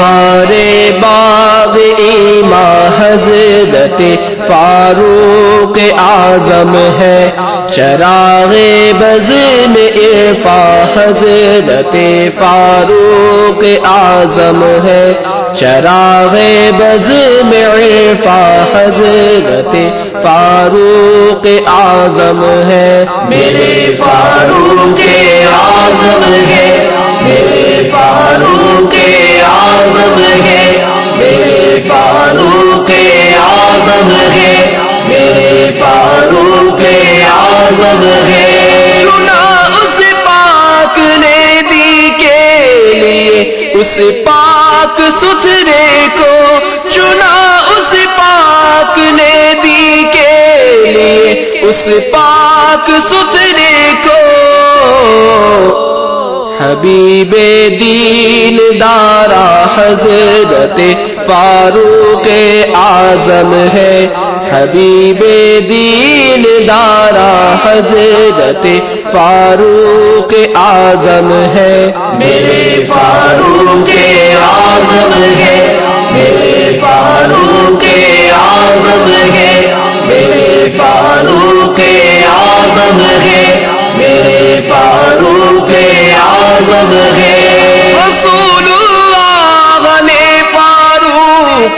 بہار باغ ایما حضرت فاروق اعظم ہے۔ چراغ بز میں عرفا حضرت فاروق اعظم ہے۔ چراغ بز میں عرفا حضرت فاروق اعظم ہے۔ میرے فاروق اعظم ہے۔ میرے فاروق اعظم ہے۔ میرے فاروق اعظم ہے۔ میرے فاروق اعظم ہے۔ چنا اس پاک نے دی کے لیے، اس پاک ستھرے کو چنا اس پاک نے دی کے لیے، اس پاک ستھرے کو حبیب دین دارا حضرت فاروق اعظم ہے۔ حبیب دین دارا حضرت فاروق اعظم ہے۔ میرے فاروق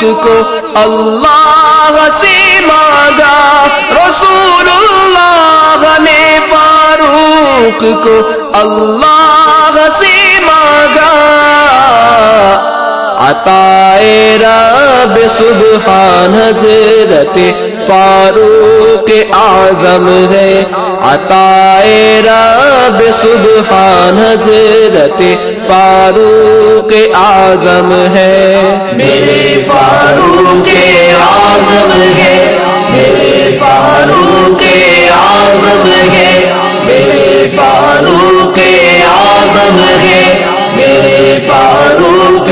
فاروق کو اللہ سے مانگا، رسول اللہ نے فاروق کو اللہ سے مانگا۔ عطا رب سبحان حضرت فاروق اعظم ہے۔ عطا رب سبحان حضرت فاروق اعظم ہے۔ میرے فاروق اعظم ہے۔ میرے فاروق اعظم ہے۔ میرے فاروق اعظم ہے۔ میرے فاروق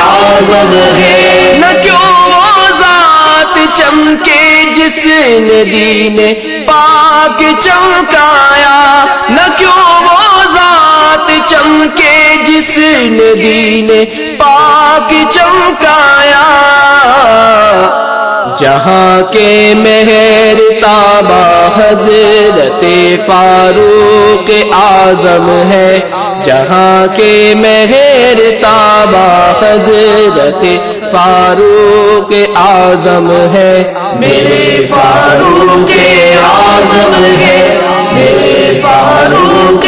اعظم ہے۔ نہ کیوں وہ ذات چمکے جس نے دین پاک چمکایا نہ کیوں نے دین پاک چمکایا۔ جہاں کے مہر تابا حضرت فاروق اعظم ہے، جہاں کے مہر تابا حضرت فاروق اعظم ہے۔ میرے فاروق اعظم ہے، میرے فاروق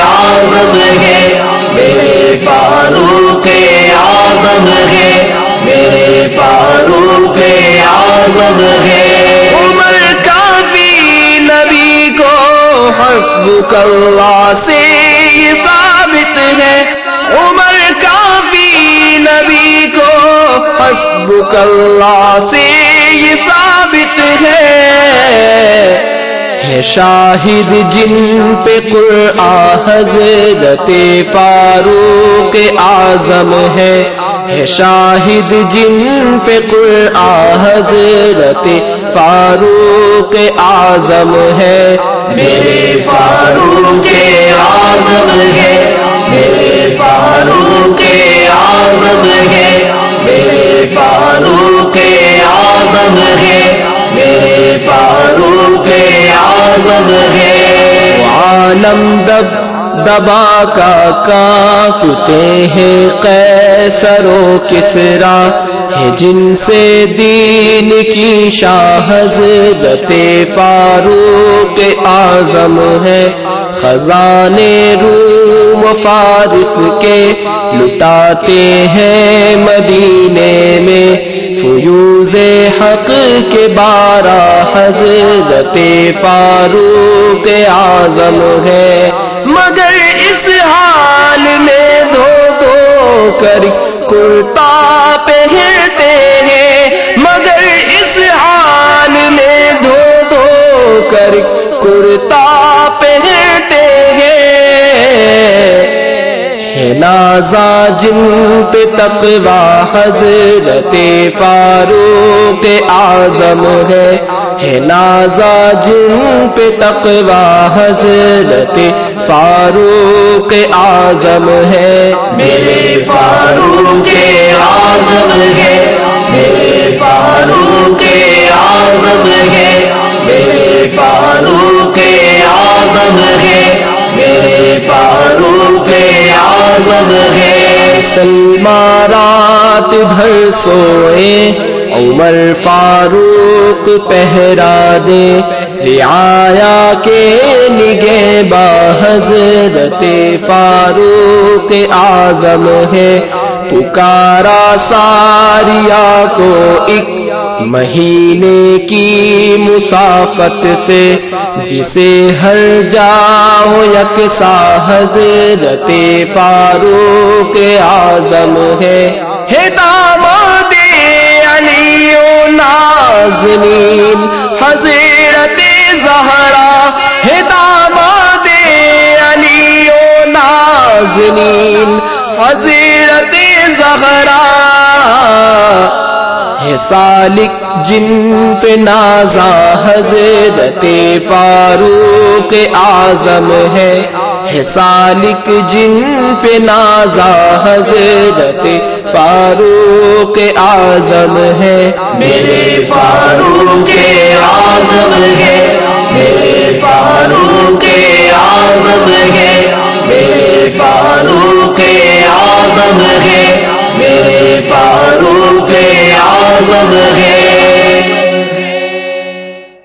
اعظم ہے۔ میرے اللہ سے یہ ثابت ہے۔ عمر کافی نبی کو حسب اللہ سے یہ ثابت ہے۔ ہے شاہد جن پہ قرآن حضرت فاروق اعظم ہے۔ ہے شاہد جن پہ قرآن حضرت فاروق اعظم ہے۔ میرے فاروق آزم ہے، میرے فاروق آزم ہے، میرے فاروق آزم ہے، میرے فاروق آزم ہے۔ عالم دب دبا کا کانپتے ہیں قیصر و کسرا ہے جن سے دین کی شاہ حضرت فاروق اعظم ہے۔ خزانے روم و فارس کے لٹاتے ہیں مدینے میں۔ فیوز حق کے بارہ حضرت فاروق اعظم ہے۔ مگر اس حال میں دھو دھو کر کرتا پہنتے ہیں۔ مگر اس حال میں دھو دھو کر نازا جن پہ تقوا حضرت فاروق اعظم ہے۔ ہے نازا جن پہ تقوا حضرت فاروق اعظم ہے۔ میرے فاروق اعظم ہے۔ میرے فاروق اعظم ہے۔ مسلمان رات بھر سوئے، عمر فاروق پہرا دے۔ رعایا کے نگے با حضرت فاروق اعظم ہے۔ پکارا ساریا کو ایک مہینے کی مسافت سے، جسے ہر جاؤ یکسا حضرت فاروق اعظم ہے۔ سالک جن پہ نازا حضرت فاروق اعظم ہے سالک جن پہ نازا حضرت فاروق اعظم ہے میرے فاروق اعظم ہے میرے فاروق